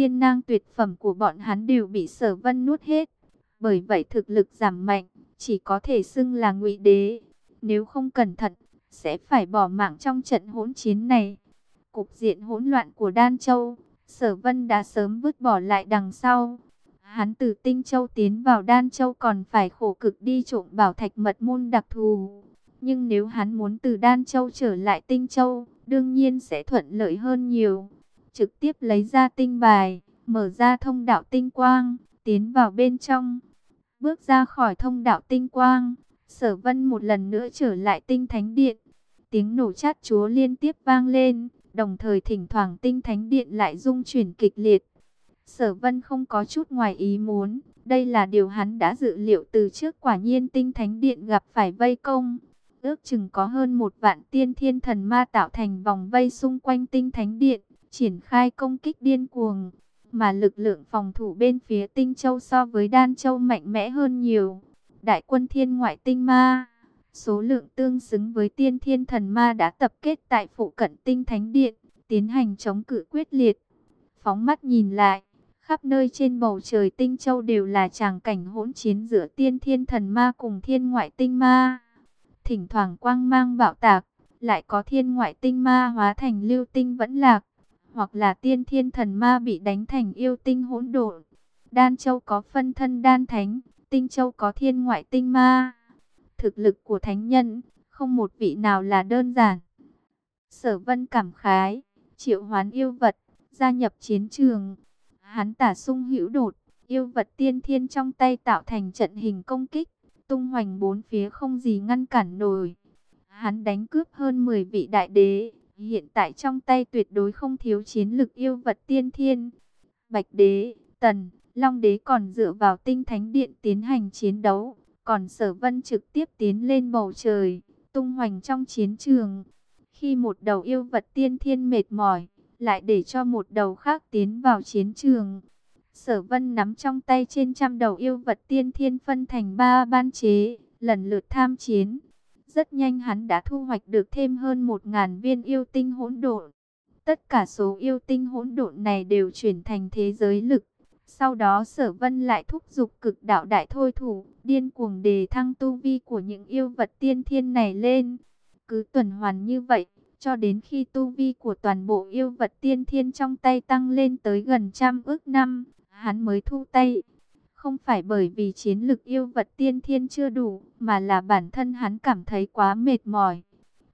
tiên nang tuyệt phẩm của bọn hắn đều bị sở vân nuốt hết. Bởi vậy thực lực giảm mạnh, chỉ có thể xưng là ngụy đế. Nếu không cẩn thận, sẽ phải bỏ mạng trong trận hỗn chiến này. Cục diện hỗn loạn của Đan Châu, Sở Vân đã sớm vứt bỏ lại đằng sau. Hắn từ Tinh Châu tiến vào Đan Châu còn phải khổ cực đi trộm bảo thạch mật môn đặc thù. Nhưng nếu hắn muốn từ Đan Châu trở lại Tinh Châu, đương nhiên sẽ thuận lợi hơn nhiều. Trực tiếp lấy ra tinh bài, mở ra thông đạo tinh quang, tiến vào bên trong. Bước ra khỏi thông đạo tinh quang, sở vân một lần nữa trở lại tinh thánh điện. Tiếng nổ chát chúa liên tiếp vang lên, đồng thời thỉnh thoảng tinh thánh điện lại rung chuyển kịch liệt. Sở vân không có chút ngoài ý muốn, đây là điều hắn đã dự liệu từ trước quả nhiên tinh thánh điện gặp phải vây công. Ước chừng có hơn một vạn tiên thiên thần ma tạo thành vòng vây xung quanh tinh thánh điện, triển khai công kích điên cuồng. Mà lực lượng phòng thủ bên phía tinh châu so với đan châu mạnh mẽ hơn nhiều. Đại quân thiên ngoại tinh ma, số lượng tương xứng với tiên thiên thần ma đã tập kết tại phụ cận tinh thánh điện, tiến hành chống cự quyết liệt. Phóng mắt nhìn lại, khắp nơi trên bầu trời tinh châu đều là tràng cảnh hỗn chiến giữa tiên thiên thần ma cùng thiên ngoại tinh ma thỉnh thoảng quang mang bạo tạc, lại có thiên ngoại tinh ma hóa thành lưu tinh vẫn lạc, hoặc là tiên thiên thần ma bị đánh thành yêu tinh hỗn độn. Đan Châu có phân thân đan thánh, Tinh Châu có thiên ngoại tinh ma. Thực lực của thánh nhân, không một vị nào là đơn giản. Sở Vân cảm khái, triệu hoán yêu vật, gia nhập chiến trường. Hắn tả sung hữu đột, yêu vật tiên thiên trong tay tạo thành trận hình công kích tung hoành bốn phía không gì ngăn cản nổi. Hắn đánh cướp hơn 10 vị đại đế, hiện tại trong tay tuyệt đối không thiếu chiến lực yêu vật tiên thiên. Bạch đế, tần, long đế còn dựa vào tinh thánh điện tiến hành chiến đấu, còn sở vân trực tiếp tiến lên bầu trời, tung hoành trong chiến trường. Khi một đầu yêu vật tiên thiên mệt mỏi, lại để cho một đầu khác tiến vào chiến trường. Sở vân nắm trong tay trên trăm đầu yêu vật tiên thiên phân thành ba ban chế, lần lượt tham chiến. Rất nhanh hắn đã thu hoạch được thêm hơn một ngàn viên yêu tinh hỗn độn. Tất cả số yêu tinh hỗn độn này đều chuyển thành thế giới lực. Sau đó sở vân lại thúc giục cực đạo đại thôi thủ, điên cuồng đề thăng tu vi của những yêu vật tiên thiên này lên. Cứ tuần hoàn như vậy, cho đến khi tu vi của toàn bộ yêu vật tiên thiên trong tay tăng lên tới gần trăm ước năm, hắn mới thu tay. Không phải bởi vì chiến lực yêu vật tiên thiên chưa đủ, mà là bản thân hắn cảm thấy quá mệt mỏi.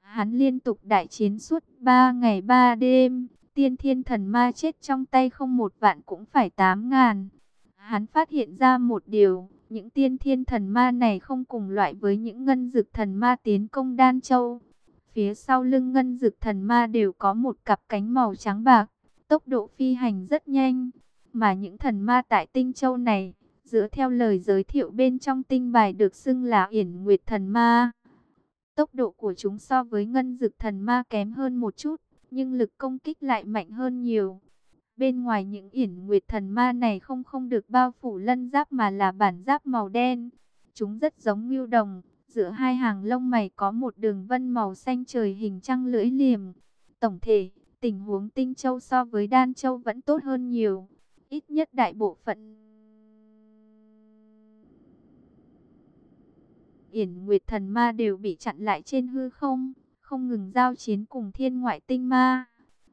Hắn liên tục đại chiến suốt 3 ngày 3 đêm, tiên thiên thần ma chết trong tay không một vạn cũng phải 8 ngàn. Hắn phát hiện ra một điều, những tiên thiên thần ma này không cùng loại với những ngân dực thần ma tiến công Đan Châu. Phía sau lưng ngân dực thần ma đều có một cặp cánh màu trắng bạc, tốc độ phi hành rất nhanh. Mà những thần ma tại tinh châu này, dựa theo lời giới thiệu bên trong tinh bài được xưng là Yển Nguyệt thần ma. Tốc độ của chúng so với ngân dực thần ma kém hơn một chút, nhưng lực công kích lại mạnh hơn nhiều. Bên ngoài những Yển Nguyệt thần ma này không không được bao phủ lân giáp mà là bản giáp màu đen. Chúng rất giống ngưu đồng, giữa hai hàng lông mày có một đường vân màu xanh trời hình trăng lưỡi liềm. Tổng thể, tình huống tinh châu so với đan châu vẫn tốt hơn nhiều ít nhất đại bộ phận. Yển Nguyệt Thần Ma đều bị chặn lại trên hư không, không ngừng giao chiến cùng thiên ngoại tinh ma.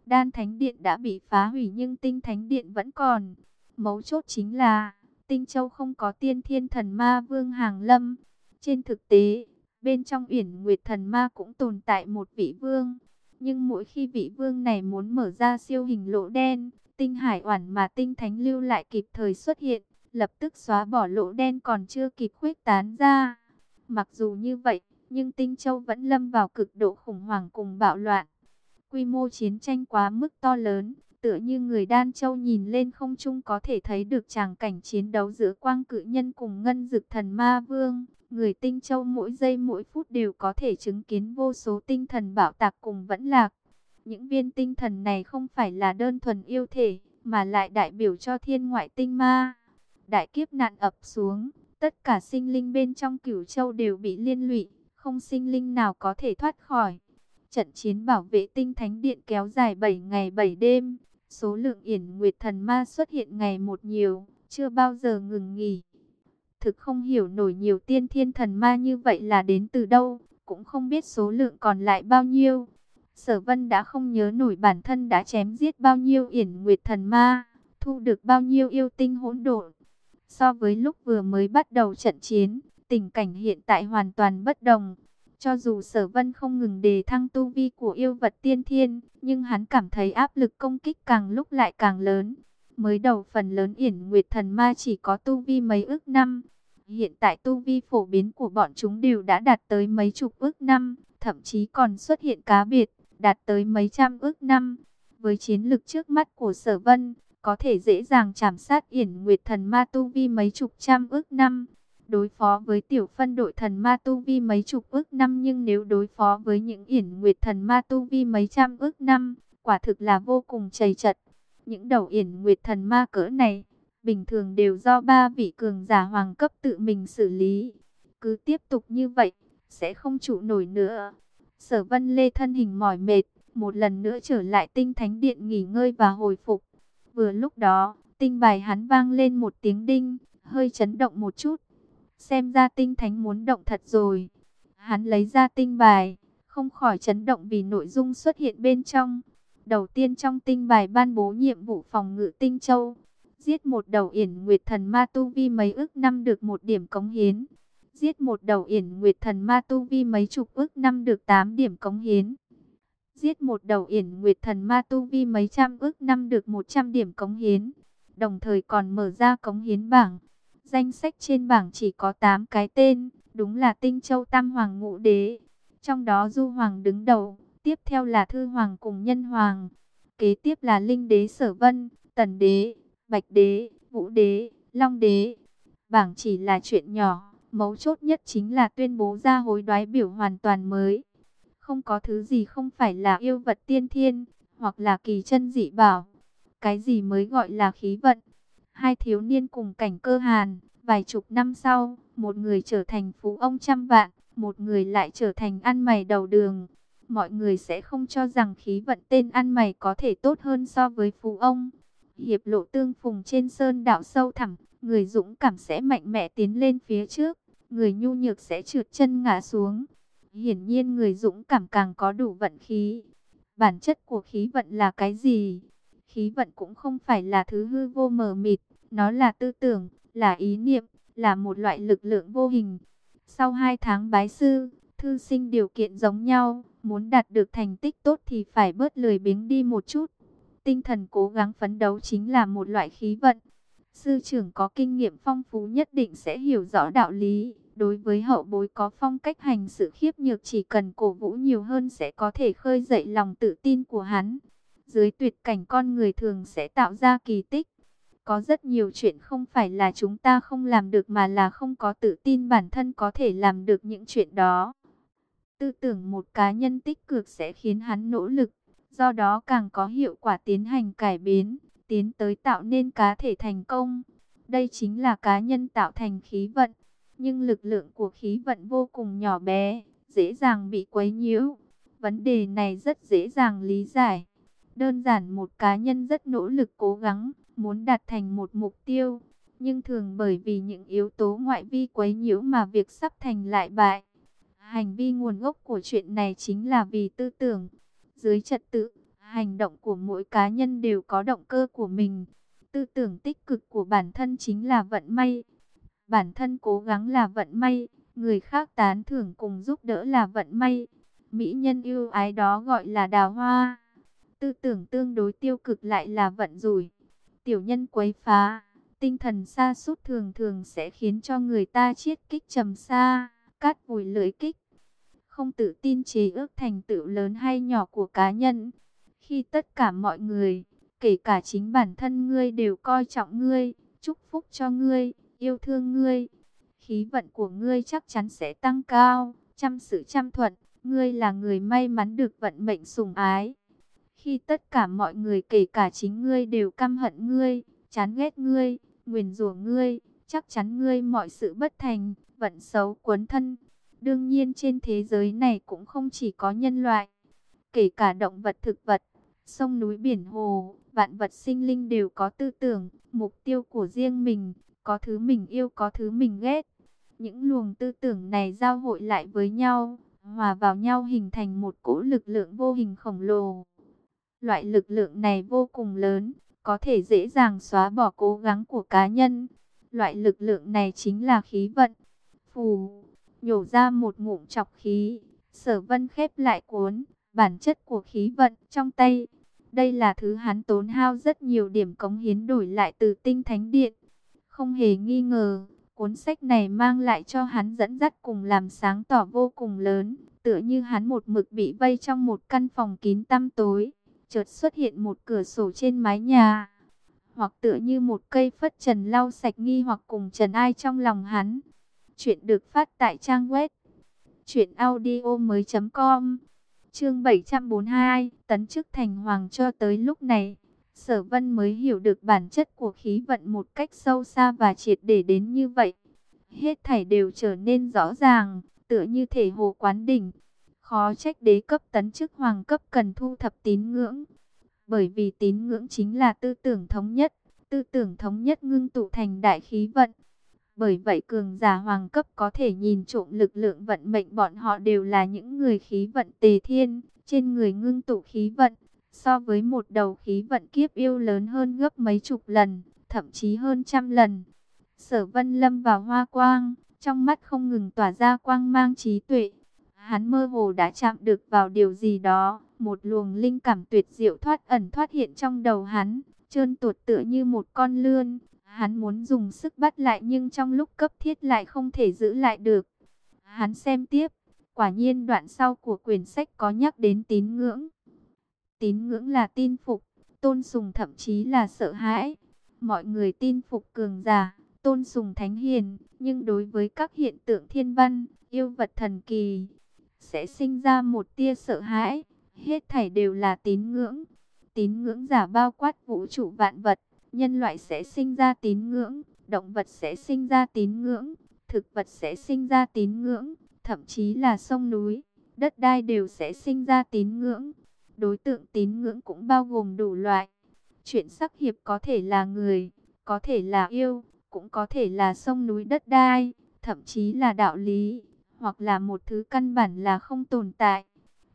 Đan Thánh Điện đã bị phá hủy nhưng Tinh Thánh Điện vẫn còn. Mấu chốt chính là, Tinh Châu không có tiên thiên thần ma vương hàng lâm. Trên thực tế, bên trong Uyển Nguyệt Thần Ma cũng tồn tại một vị vương. Nhưng mỗi khi vị vương này muốn mở ra siêu hình lỗ đen, tinh hải oản mà tinh thánh lưu lại kịp thời xuất hiện, lập tức xóa bỏ lỗ đen còn chưa kịp khuếch tán ra. Mặc dù như vậy, nhưng tinh châu vẫn lâm vào cực độ khủng hoảng cùng bạo loạn. Quy mô chiến tranh quá mức to lớn, tựa như người đan châu nhìn lên không trung có thể thấy được tràng cảnh chiến đấu giữa quang cự nhân cùng ngân dực thần ma vương. Người tinh châu mỗi giây mỗi phút đều có thể chứng kiến vô số tinh thần bạo tạc cùng vẫn lạc. Những viên tinh thần này không phải là đơn thuần yêu thể, mà lại đại biểu cho thiên ngoại tinh ma. Đại kiếp nạn ập xuống, tất cả sinh linh bên trong cửu châu đều bị liên lụy, không sinh linh nào có thể thoát khỏi. Trận chiến bảo vệ tinh thánh điện kéo dài 7 ngày 7 đêm, Số lượng yển nguyệt thần ma xuất hiện ngày một nhiều, chưa bao giờ ngừng nghỉ. Thực không hiểu nổi nhiều tiên thiên thần ma như vậy là đến từ đâu, cũng không biết số lượng còn lại bao nhiêu. Sở Vân đã không nhớ nổi bản thân đã chém giết bao nhiêu yển nguyệt thần ma, thu được bao nhiêu yêu tinh hỗn độn. So với lúc vừa mới bắt đầu trận chiến, tình cảnh hiện tại hoàn toàn bất đồng. Cho dù sở vân không ngừng đề thăng tu vi của yêu vật tiên thiên, nhưng hắn cảm thấy áp lực công kích càng lúc lại càng lớn. Mới đầu phần lớn yển nguyệt thần ma chỉ có tu vi mấy ước năm. Hiện tại tu vi phổ biến của bọn chúng đều đã đạt tới mấy chục ước năm, thậm chí còn xuất hiện cá biệt, đạt tới mấy trăm ước năm. Với chiến lực trước mắt của sở vân, có thể dễ dàng chảm sát yển nguyệt thần ma tu vi mấy chục trăm ước năm đối phó với tiểu phân đội thần ma tu vi mấy chục ước năm nhưng nếu đối phó với những yển nguyệt thần ma tu vi mấy trăm ước năm, quả thực là vô cùng chầy chật. Những đầu yển nguyệt thần ma cỡ này, bình thường đều do ba vị cường giả hoàng cấp tự mình xử lý. Cứ tiếp tục như vậy, sẽ không trụ nổi nữa. Sở vân lê thân hình mỏi mệt, một lần nữa trở lại tinh thánh điện nghỉ ngơi và hồi phục. Vừa lúc đó, tinh bài hắn vang lên một tiếng đinh, hơi chấn động một chút. Xem ra tinh thánh muốn động thật rồi. Hắn lấy ra tinh bài, không khỏi chấn động vì nội dung xuất hiện bên trong. Đầu tiên trong tinh bài ban bố nhiệm vụ phòng ngự tinh châu. Giết một đầu yển nguyệt thần ma tu vi mấy ước năm được một điểm cống hiến. Giết một đầu yển nguyệt thần ma tu vi mấy chục ước năm được 8 điểm cống hiến. Giết một đầu yển nguyệt thần ma tu vi mấy trăm ước năm được 100 điểm cống hiến. Đồng thời còn mở ra cống hiến bảng. Danh sách trên bảng chỉ có 8 cái tên, đúng là Tinh Châu Tam Hoàng Ngũ Đế. Trong đó Du Hoàng đứng đầu, tiếp theo là Thư Hoàng cùng Nhân Hoàng. Kế tiếp là Linh Đế Sở Vân, Tần Đế, Bạch Đế, Vũ Đế, Long Đế. Bảng chỉ là chuyện nhỏ, mấu chốt nhất chính là tuyên bố ra hối đoái biểu hoàn toàn mới. Không có thứ gì không phải là yêu vật tiên thiên, hoặc là kỳ chân dị bảo. Cái gì mới gọi là khí vận? Hai thiếu niên cùng cảnh cơ hàn, vài chục năm sau, một người trở thành phú ông trăm vạn, một người lại trở thành ăn mày đầu đường. Mọi người sẽ không cho rằng khí vận tên ăn mày có thể tốt hơn so với phú ông. Hiệp lộ tương phùng trên sơn đảo sâu thẳm, người dũng cảm sẽ mạnh mẽ tiến lên phía trước, người nhu nhược sẽ trượt chân ngã xuống. Hiển nhiên người dũng cảm càng có đủ vận khí. Bản chất của khí vận là cái gì? Khí vận cũng không phải là thứ hư vô mờ mịt, nó là tư tưởng, là ý niệm, là một loại lực lượng vô hình. Sau 2 tháng bái sư, thư sinh điều kiện giống nhau, muốn đạt được thành tích tốt thì phải bớt lười biếng đi một chút. Tinh thần cố gắng phấn đấu chính là một loại khí vận. Sư trưởng có kinh nghiệm phong phú nhất định sẽ hiểu rõ đạo lý. Đối với hậu bối có phong cách hành sự khiếp nhược chỉ cần cổ vũ nhiều hơn sẽ có thể khơi dậy lòng tự tin của hắn. Dưới tuyệt cảnh con người thường sẽ tạo ra kỳ tích. Có rất nhiều chuyện không phải là chúng ta không làm được mà là không có tự tin bản thân có thể làm được những chuyện đó. Tư tưởng một cá nhân tích cực sẽ khiến hắn nỗ lực, do đó càng có hiệu quả tiến hành cải biến, tiến tới tạo nên cá thể thành công. Đây chính là cá nhân tạo thành khí vận, nhưng lực lượng của khí vận vô cùng nhỏ bé, dễ dàng bị quấy nhiễu. Vấn đề này rất dễ dàng lý giải. Đơn giản một cá nhân rất nỗ lực cố gắng, muốn đạt thành một mục tiêu, nhưng thường bởi vì những yếu tố ngoại vi quấy nhiễu mà việc sắp thành lại bại. Hành vi nguồn gốc của chuyện này chính là vì tư tưởng. Dưới trật tự, hành động của mỗi cá nhân đều có động cơ của mình. Tư tưởng tích cực của bản thân chính là vận may. Bản thân cố gắng là vận may, người khác tán thưởng cùng giúp đỡ là vận may. Mỹ nhân yêu ái đó gọi là đào hoa. Tư tưởng tương đối tiêu cực lại là vận rủi. Tiểu nhân quấy phá, tinh thần xa sút thường thường sẽ khiến cho người ta chiết kích trầm xa, cát vùi lưỡi kích. Không tự tin chế ước thành tựu lớn hay nhỏ của cá nhân. Khi tất cả mọi người, kể cả chính bản thân ngươi đều coi trọng ngươi, chúc phúc cho ngươi, yêu thương ngươi, khí vận của ngươi chắc chắn sẽ tăng cao, chăm sự chăm thuận, ngươi là người may mắn được vận mệnh sủng ái. Khi tất cả mọi người kể cả chính ngươi đều căm hận ngươi, chán ghét ngươi, nguyền rủa ngươi, chắc chắn ngươi mọi sự bất thành, vận xấu cuốn thân. Đương nhiên trên thế giới này cũng không chỉ có nhân loại, kể cả động vật thực vật, sông núi biển hồ, Vạn vật sinh linh đều có tư tưởng, mục tiêu của riêng mình, có thứ mình yêu có thứ mình ghét. Những luồng tư tưởng này giao hội lại với nhau, hòa vào nhau hình thành một cỗ lực lượng vô hình khổng lồ. Loại lực lượng này vô cùng lớn, có thể dễ dàng xóa bỏ cố gắng của cá nhân. Loại lực lượng này chính là khí vận. Phù, nhổ ra một ngụm chọc khí, sở vân khép lại cuốn, bản chất của khí vận trong tay. Đây là thứ hắn tốn hao rất nhiều điểm cống hiến đổi lại từ tinh thánh điện. Không hề nghi ngờ, cuốn sách này mang lại cho hắn dẫn dắt cùng làm sáng tỏ vô cùng lớn. Tựa như hắn một mực bị vây trong một căn phòng kín tăm tối. Chợt xuất hiện một cửa sổ trên mái nhà. Hoặc tựa như một cây phất trần lau sạch nghi hoặc cùng trần ai trong lòng hắn. Chuyện được phát tại trang web. chuyệnaudio mới.com Chương 742, tấn chức thành hoàng cho tới lúc này, Sở Vân mới hiểu được bản chất của khí vận một cách sâu xa và triệt để đến như vậy. Hết thảy đều trở nên rõ ràng, tựa như thể hồ quán đỉnh. Khó trách đế cấp tấn chức hoàng cấp cần thu thập tín ngưỡng. Bởi vì tín ngưỡng chính là tư tưởng thống nhất, tư tưởng thống nhất ngưng tụ thành đại khí vận. Bởi vậy cường giả hoàng cấp có thể nhìn trộm lực lượng vận mệnh bọn họ đều là những người khí vận tề thiên, trên người ngưng tụ khí vận, so với một đầu khí vận kiếp yêu lớn hơn gấp mấy chục lần, thậm chí hơn trăm lần. Sở vân lâm vào hoa quang, trong mắt không ngừng tỏa ra quang mang trí tuệ. Hắn mơ hồ đã chạm được vào điều gì đó, một luồng linh cảm tuyệt diệu thoát ẩn thoát hiện trong đầu hắn, trơn tuột tựa như một con lươn, Hắn muốn dùng sức bắt lại nhưng trong lúc cấp thiết lại không thể giữ lại được. Hắn xem tiếp, quả nhiên đoạn sau của quyển sách có nhắc đến tín ngưỡng. Tín ngưỡng là tin phục, tôn sùng thậm chí là sợ hãi. Mọi người tin phục cường giả, tôn sùng thánh hiền, nhưng đối với các hiện tượng thiên văn, yêu vật thần kỳ, sẽ sinh ra một tia sợ hãi. Hết thảy đều là tín ngưỡng. Tín ngưỡng giả bao quát vũ trụ vạn vật, nhân loại sẽ sinh ra tín ngưỡng, động vật sẽ sinh ra tín ngưỡng, thực vật sẽ sinh ra tín ngưỡng, thậm chí là sông núi, đất đai đều sẽ sinh ra tín ngưỡng. Đối tượng tín ngưỡng cũng bao gồm đủ loại. Chuyện sắc hiệp có thể là người, có thể là yêu, cũng có thể là sông núi đất đai, thậm chí là đạo lý, hoặc là một thứ căn bản là không tồn tại.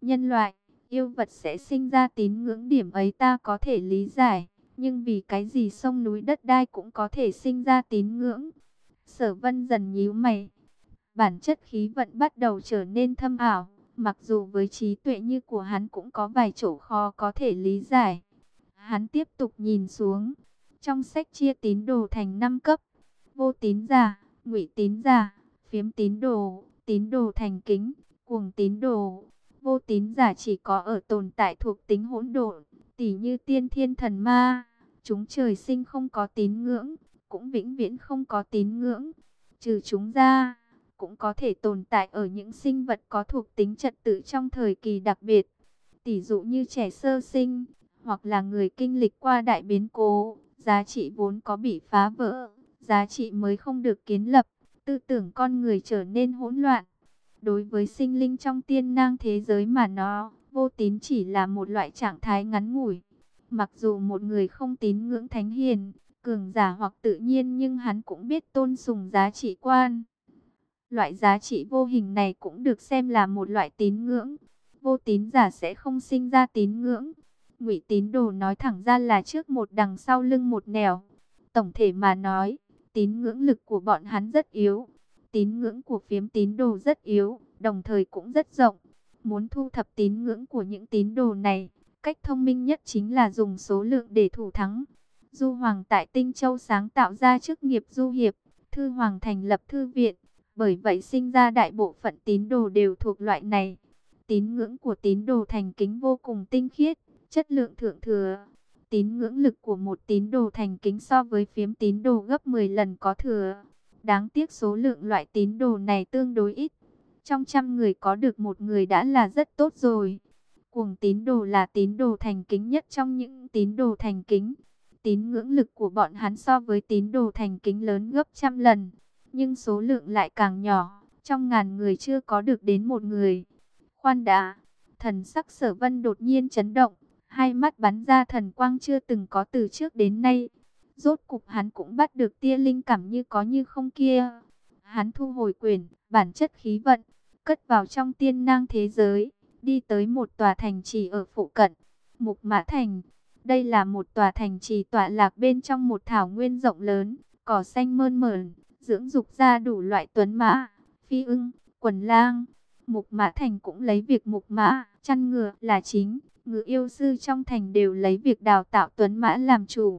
Nhân loại, yêu vật sẽ sinh ra tín ngưỡng điểm ấy ta có thể lý giải. Nhưng vì cái gì sông núi đất đai cũng có thể sinh ra tín ngưỡng. Sở vân dần nhíu mày. Bản chất khí vận bắt đầu trở nên thâm ảo. Mặc dù với trí tuệ như của hắn cũng có vài chỗ khó có thể lý giải. Hắn tiếp tục nhìn xuống. Trong sách chia tín đồ thành 5 cấp. Vô tín giả, ngụy tín giả, phiếm tín đồ, tín đồ thành kính, cuồng tín đồ. Vô tín giả chỉ có ở tồn tại thuộc tính hỗn độn, tỉ như tiên thiên thần ma. Chúng trời sinh không có tín ngưỡng, cũng vĩnh viễn không có tín ngưỡng. Trừ chúng ra, cũng có thể tồn tại ở những sinh vật có thuộc tính trật tự trong thời kỳ đặc biệt. Tỷ dụ như trẻ sơ sinh, hoặc là người kinh lịch qua đại biến cố, giá trị vốn có bị phá vỡ, giá trị mới không được kiến lập, tư tưởng con người trở nên hỗn loạn. Đối với sinh linh trong tiên nang thế giới mà nó, vô tín chỉ là một loại trạng thái ngắn ngủi, Mặc dù một người không tín ngưỡng thánh hiền, cường giả hoặc tự nhiên nhưng hắn cũng biết tôn sùng giá trị quan. Loại giá trị vô hình này cũng được xem là một loại tín ngưỡng. Vô tín giả sẽ không sinh ra tín ngưỡng. Ngụy tín đồ nói thẳng ra là trước một đằng sau lưng một nẻo. Tổng thể mà nói, tín ngưỡng lực của bọn hắn rất yếu. Tín ngưỡng của phiếm tín đồ rất yếu, đồng thời cũng rất rộng. Muốn thu thập tín ngưỡng của những tín đồ này, Cách thông minh nhất chính là dùng số lượng để thủ thắng. Du Hoàng tại Tinh Châu sáng tạo ra chức nghiệp du hiệp, Thư Hoàng thành lập thư viện, bởi vậy sinh ra đại bộ phận tín đồ đều thuộc loại này. Tín ngưỡng của tín đồ thành kính vô cùng tinh khiết, chất lượng thượng thừa. Tín ngưỡng lực của một tín đồ thành kính so với phiếm tín đồ gấp 10 lần có thừa. Đáng tiếc số lượng loại tín đồ này tương đối ít. Trong trăm người có được một người đã là rất tốt rồi. Cuồng tín đồ là tín đồ thành kính nhất trong những tín đồ thành kính. Tín ngưỡng lực của bọn hắn so với tín đồ thành kính lớn gấp trăm lần. Nhưng số lượng lại càng nhỏ. Trong ngàn người chưa có được đến một người. Khoan đã. Thần sắc sở vân đột nhiên chấn động. hai mắt bắn ra thần quang chưa từng có từ trước đến nay. Rốt cục hắn cũng bắt được tia linh cảm như có như không kia. Hắn thu hồi quyền, bản chất khí vận, cất vào trong tiên nang thế giới, đi tới một tòa thành trì ở phụ cận, Mục Mã Thành. Đây là một tòa thành trì tọa lạc bên trong một thảo nguyên rộng lớn, cỏ xanh mơn mởn, dưỡng dục ra đủ loại tuấn mã, phi ưng, quần lang. Mục Mã Thành cũng lấy việc mục mã, chăn ngựa là chính, ngựa yêu sư trong thành đều lấy việc đào tạo tuấn mã làm chủ.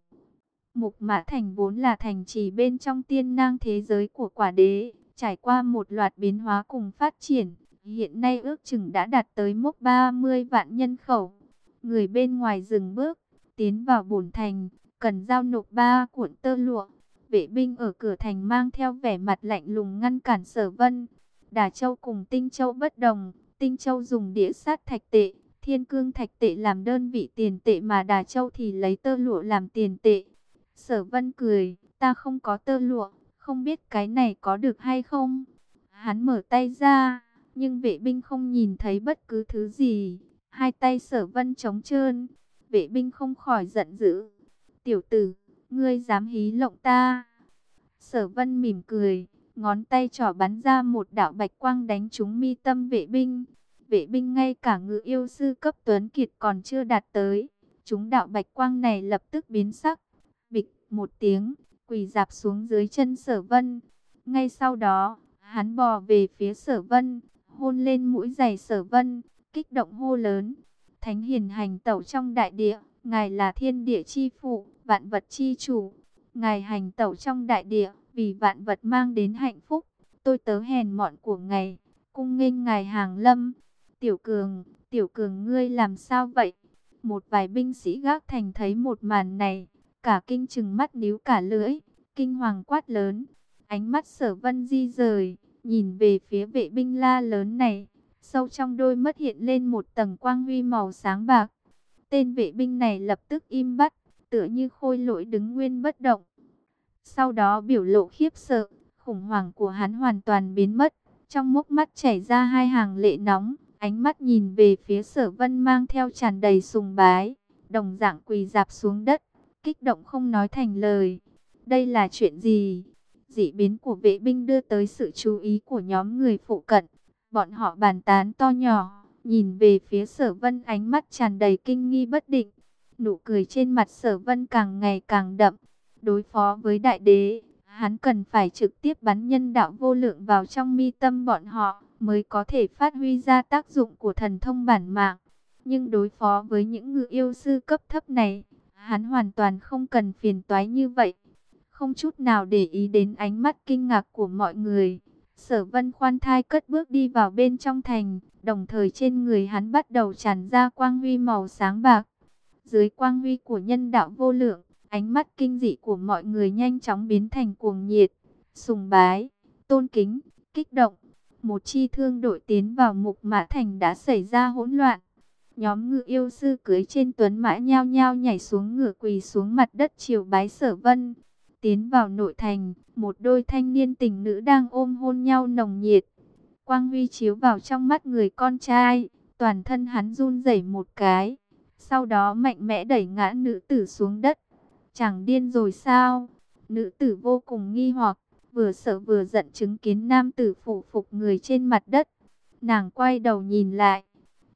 Mục Mã Thành vốn là thành trì bên trong tiên nang thế giới của quả đế, trải qua một loạt biến hóa cùng phát triển, hiện nay ước chừng đã đạt tới mốc 30 vạn nhân khẩu. Người bên ngoài dừng bước, tiến vào bổn thành, cần giao nộp ba cuộn tơ lụa. Vệ binh ở cửa thành mang theo vẻ mặt lạnh lùng ngăn cản sở vân. Đà Châu cùng Tinh Châu bất đồng, Tinh Châu dùng đĩa sát thạch tệ, thiên cương thạch tệ làm đơn vị tiền tệ mà Đà Châu thì lấy tơ lụa làm tiền tệ. Sở vân cười, ta không có tơ lụa, không biết cái này có được hay không. Hắn mở tay ra, nhưng vệ binh không nhìn thấy bất cứ thứ gì. Hai tay sở vân trống trơn, vệ binh không khỏi giận dữ. Tiểu tử, ngươi dám hí lộng ta. Sở vân mỉm cười, ngón tay trỏ bắn ra một đạo bạch quang đánh trúng mi tâm vệ binh. Vệ binh ngay cả ngự yêu sư cấp tuấn kiệt còn chưa đạt tới. Chúng đạo bạch quang này lập tức biến sắc. Bịch một tiếng, quỳ dạp xuống dưới chân sở vân. Ngay sau đó, hắn bò về phía sở vân, hôn lên mũi giày sở vân, kích động hô lớn. Thánh hiền hành tẩu trong đại địa, Ngài là thiên địa chi phụ, vạn vật chi chủ. Ngài hành tẩu trong đại địa, vì vạn vật mang đến hạnh phúc. Tôi tớ hèn mọn của Ngài, cung nghênh Ngài hàng lâm. Tiểu cường, tiểu cường ngươi làm sao vậy? Một vài binh sĩ gác thành thấy một màn này, cả kinh chừng mắt níu cả lưỡi, kinh hoàng quát lớn. Ánh mắt sở vân di rời, nhìn về phía vệ binh la lớn này, sâu trong đôi mắt hiện lên một tầng quang huy màu sáng bạc. Tên vệ binh này lập tức im bắt, tựa như khôi lỗi đứng nguyên bất động. Sau đó biểu lộ khiếp sợ, khủng hoảng của hắn hoàn toàn biến mất. Trong mốc mắt chảy ra hai hàng lệ nóng, ánh mắt nhìn về phía sở vân mang theo tràn đầy sùng bái, đồng dạng quỳ dạp xuống đất, kích động không nói thành lời. Đây là chuyện gì? Dị biến của vệ binh đưa tới sự chú ý của nhóm người phụ cận. Bọn họ bàn tán to nhỏ, nhìn về phía sở vân ánh mắt tràn đầy kinh nghi bất định. Nụ cười trên mặt sở vân càng ngày càng đậm. Đối phó với đại đế, hắn cần phải trực tiếp bắn nhân đạo vô lượng vào trong mi tâm bọn họ, mới có thể phát huy ra tác dụng của thần thông bản mạng. Nhưng đối phó với những ngự yêu sư cấp thấp này, hắn hoàn toàn không cần phiền toái như vậy. Không chút nào để ý đến ánh mắt kinh ngạc của mọi người. Sở vân khoan thai cất bước đi vào bên trong thành, đồng thời trên người hắn bắt đầu tràn ra quang huy màu sáng bạc. Dưới quang huy của nhân đạo vô lượng, ánh mắt kinh dị của mọi người nhanh chóng biến thành cuồng nhiệt, sùng bái, tôn kính, kích động. Một chi thương đội tiến vào mục mã thành đã xảy ra hỗn loạn. Nhóm ngự yêu sư cưới trên tuấn mã nhao nhao nhảy xuống ngựa quỳ xuống mặt đất triều bái sở vân. Tiến vào nội thành, một đôi thanh niên tình nữ đang ôm hôn nhau nồng nhiệt. Quang huy chiếu vào trong mắt người con trai, toàn thân hắn run rẩy một cái. Sau đó mạnh mẽ đẩy ngã nữ tử xuống đất. Chẳng điên rồi sao? Nữ tử vô cùng nghi hoặc, vừa sợ vừa giận chứng kiến nam tử phủ phục người trên mặt đất. Nàng quay đầu nhìn lại,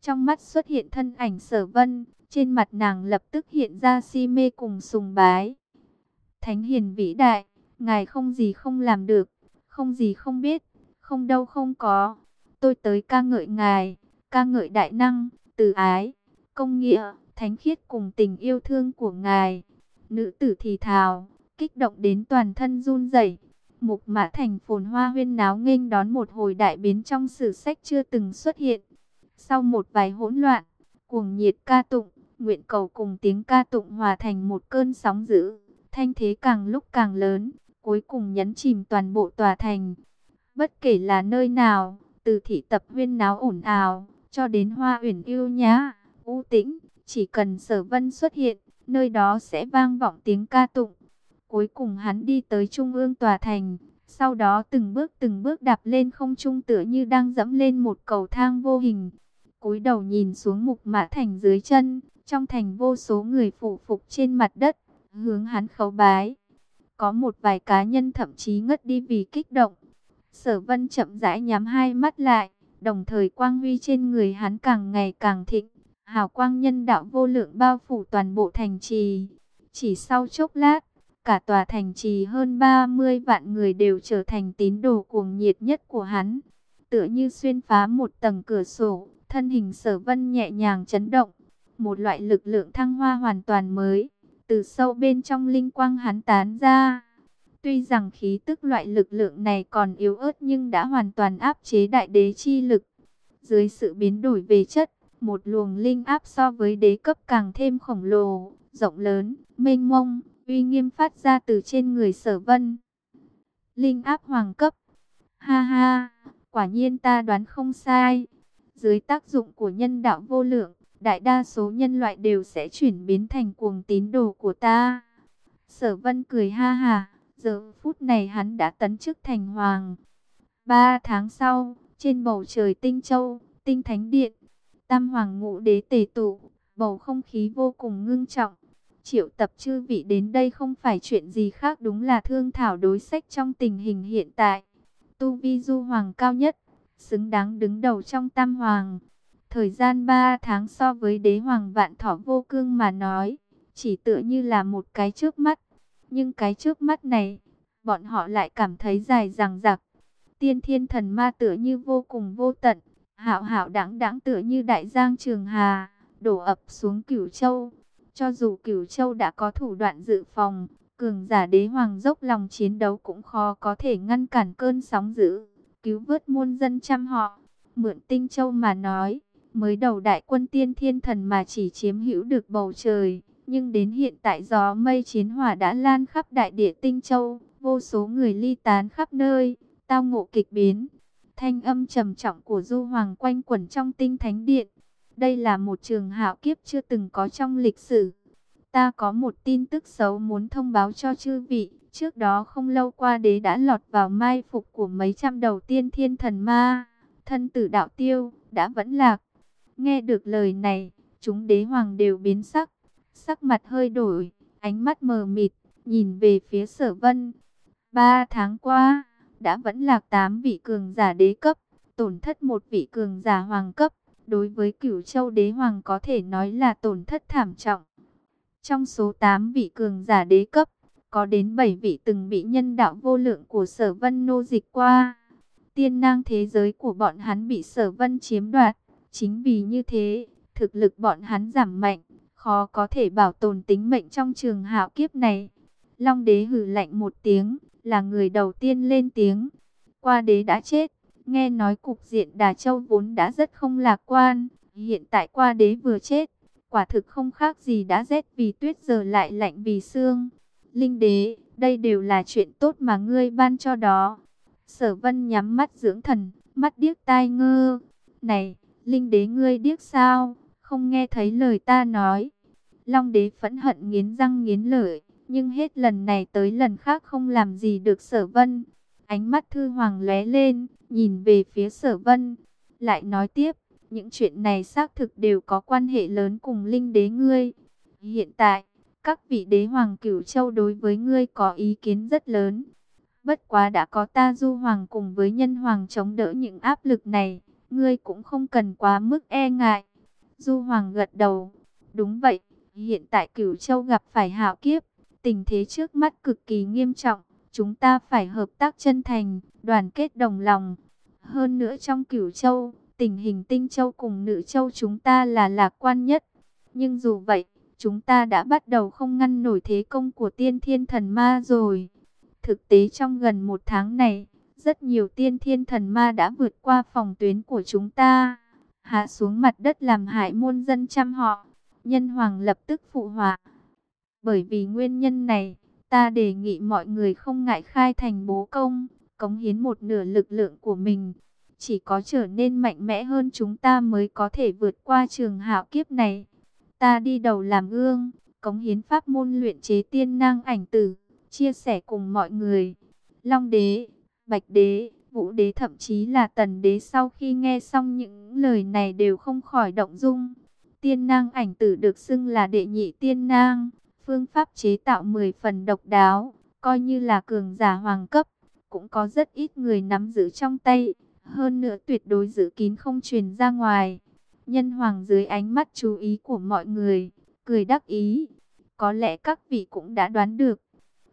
trong mắt xuất hiện thân ảnh sở vân, trên mặt nàng lập tức hiện ra si mê cùng sùng bái. Thánh hiền vĩ đại, ngài không gì không làm được, không gì không biết, không đâu không có. Tôi tới ca ngợi ngài, ca ngợi đại năng, từ ái, công nghĩa, thánh khiết cùng tình yêu thương của ngài. Nữ tử thì thào, kích động đến toàn thân run rẩy. Mục mã thành phồn hoa huyên náo nghênh đón một hồi đại biến trong sử sách chưa từng xuất hiện. Sau một vài hỗn loạn, cuồng nhiệt ca tụng, nguyện cầu cùng tiếng ca tụng hòa thành một cơn sóng dữ thanh thế càng lúc càng lớn, cuối cùng nhấn chìm toàn bộ tòa thành. Bất kể là nơi nào, từ thị tập huyên náo ổn ào, cho đến hoa uyển yêu nhã, u tĩnh, chỉ cần sở vân xuất hiện, nơi đó sẽ vang vọng tiếng ca tụng. Cuối cùng hắn đi tới trung ương tòa thành, sau đó từng bước từng bước đạp lên không trung tựa như đang dẫm lên một cầu thang vô hình. cúi đầu nhìn xuống mục mã thành dưới chân, trong thành vô số người phụ phục trên mặt đất, hướng hắn khấu bái. Có một vài cá nhân thậm chí ngất đi vì kích động. Sở vân chậm rãi nhắm hai mắt lại, đồng thời quang huy trên người hắn càng ngày càng thịnh. Hào quang nhân đạo vô lượng bao phủ toàn bộ thành trì. Chỉ sau chốc lát, cả tòa thành trì hơn 30 vạn người đều trở thành tín đồ cuồng nhiệt nhất của hắn. Tựa như xuyên phá một tầng cửa sổ, thân hình sở vân nhẹ nhàng chấn động. Một loại lực lượng thăng hoa hoàn toàn mới, từ sâu bên trong linh quang hắn tán ra. Tuy rằng khí tức loại lực lượng này còn yếu ớt nhưng đã hoàn toàn áp chế đại đế chi lực. Dưới sự biến đổi về chất, một luồng linh áp so với đế cấp càng thêm khổng lồ, rộng lớn, mênh mông, uy nghiêm phát ra từ trên người sở vân. Linh áp hoàng cấp. Ha ha, quả nhiên ta đoán không sai. Dưới tác dụng của nhân đạo vô lượng, đại đa số nhân loại đều sẽ chuyển biến thành cuồng tín đồ của ta. Sở vân cười ha ha, giờ phút này hắn đã tấn chức thành hoàng. Ba tháng sau, trên bầu trời tinh châu, tinh thánh điện, tam hoàng ngũ đế tề tụ, bầu không khí vô cùng ngưng trọng. Triệu tập chư vị đến đây không phải chuyện gì khác đúng là thương thảo đối sách trong tình hình hiện tại. Tu Vi Du Hoàng cao nhất, xứng đáng đứng đầu trong tam hoàng. Thời gian 3 tháng so với đế hoàng vạn thọ vô cương mà nói, chỉ tựa như là một cái trước mắt. Nhưng cái trước mắt này, bọn họ lại cảm thấy dài dằng dặc. Tiên thiên thần ma tựa như vô cùng vô tận, hạo hạo đáng đáng tựa như đại giang trường hà, đổ ập xuống cửu châu. Cho dù cửu châu đã có thủ đoạn dự phòng, cường giả đế hoàng dốc lòng chiến đấu cũng khó có thể ngăn cản cơn sóng dữ, cứu vớt muôn dân trăm họ. Mượn tinh châu mà nói, mới đầu đại quân tiên thiên thần mà chỉ chiếm hữu được bầu trời, nhưng đến hiện tại gió mây chiến hỏa đã lan khắp đại địa tinh châu, vô số người ly tán khắp nơi, tao ngộ kịch biến. Thanh âm trầm trọng của Du Hoàng quanh quẩn trong tinh thánh điện, đây là một trường hạo kiếp chưa từng có trong lịch sử. Ta có một tin tức xấu muốn thông báo cho chư vị. Trước đó không lâu qua đế đã lọt vào mai phục của mấy trăm đầu tiên thiên thần ma. Thân tử đạo tiêu, đã vẫn lạc. Nghe được lời này, chúng đế hoàng đều biến sắc. Sắc mặt hơi đổi, ánh mắt mờ mịt, nhìn về phía sở vân. Ba tháng qua, đã vẫn lạc tám vị cường giả đế cấp, tổn thất một vị cường giả hoàng cấp. Đối với cửu châu đế hoàng có thể nói là tổn thất thảm trọng. Trong số 8 vị cường giả đế cấp, có đến 7 vị từng bị nhân đạo vô lượng của sở vân nô dịch qua. Tiên năng thế giới của bọn hắn bị sở vân chiếm đoạt. Chính vì như thế, thực lực bọn hắn giảm mạnh, khó có thể bảo tồn tính mệnh trong trường hạo kiếp này. Long đế hử lạnh một tiếng, là người đầu tiên lên tiếng. Qua đế đã chết, Nghe nói cục diện Đà Châu vốn đã rất không lạc quan, hiện tại qua đế vừa chết, quả thực không khác gì đã rét vì tuyết giờ lại lạnh vì xương. Linh đế, đây đều là chuyện tốt mà ngươi ban cho đó. Sở vân nhắm mắt dưỡng thần, mắt điếc tai ngơ. Này, linh đế ngươi điếc sao, không nghe thấy lời ta nói. Long đế phẫn hận nghiến răng nghiến lợi, nhưng hết lần này tới lần khác không làm gì được sở vân. Ánh mắt thư hoàng lóe lên, nhìn về phía sở vân, lại nói tiếp, những chuyện này xác thực đều có quan hệ lớn cùng linh đế ngươi. Hiện tại, các vị đế hoàng cửu châu đối với ngươi có ý kiến rất lớn. Bất quá đã có ta du hoàng cùng với nhân hoàng chống đỡ những áp lực này, ngươi cũng không cần quá mức e ngại. Du hoàng gật đầu, đúng vậy, hiện tại cửu châu gặp phải hạo kiếp, tình thế trước mắt cực kỳ nghiêm trọng. Chúng ta phải hợp tác chân thành, đoàn kết đồng lòng. Hơn nữa trong cửu châu, tình hình tinh châu cùng nữ châu chúng ta là lạc quan nhất. Nhưng dù vậy, chúng ta đã bắt đầu không ngăn nổi thế công của tiên thiên thần ma rồi. Thực tế trong gần một tháng này, rất nhiều tiên thiên thần ma đã vượt qua phòng tuyến của chúng ta. Hạ xuống mặt đất làm hại muôn dân trăm họ. Nhân hoàng lập tức phụ họa. Bởi vì nguyên nhân này, Ta đề nghị mọi người không ngại khai thành bố công, cống hiến một nửa lực lượng của mình. Chỉ có trở nên mạnh mẽ hơn chúng ta mới có thể vượt qua trường hạo kiếp này. Ta đi đầu làm gương, cống hiến pháp môn luyện chế tiên năng ảnh tử, chia sẻ cùng mọi người. Long đế, bạch đế, Vũ đế thậm chí là tần đế sau khi nghe xong những lời này đều không khỏi động dung. Tiên nang ảnh tử được xưng là đệ nhị tiên nang, phương pháp chế tạo 10 phần độc đáo, coi như là cường giả hoàng cấp, cũng có rất ít người nắm giữ trong tay, hơn nữa tuyệt đối giữ kín không truyền ra ngoài. Nhân hoàng dưới ánh mắt chú ý của mọi người, cười đắc ý, có lẽ các vị cũng đã đoán được.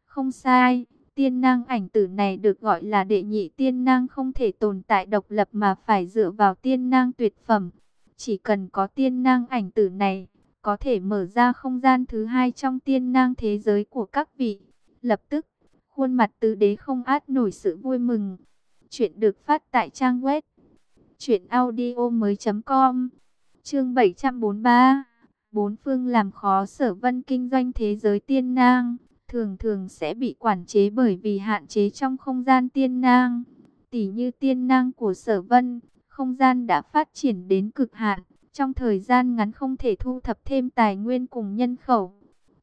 Không sai, tiên năng ảnh tử này được gọi là đệ nhị tiên năng không thể tồn tại độc lập mà phải dựa vào tiên năng tuyệt phẩm. Chỉ cần có tiên năng ảnh tử này, có thể mở ra không gian thứ hai trong tiên nang thế giới của các vị. Lập tức, khuôn mặt tứ đế không át nổi sự vui mừng. Chuyện được phát tại trang web truyệnaudiomoi.com. Chương 743. Bốn phương làm khó Sở Vân kinh doanh thế giới tiên nang, thường thường sẽ bị quản chế bởi vì hạn chế trong không gian tiên nang. Tỷ như tiên nang của Sở Vân, không gian đã phát triển đến cực hạn, trong thời gian ngắn không thể thu thập thêm tài nguyên cùng nhân khẩu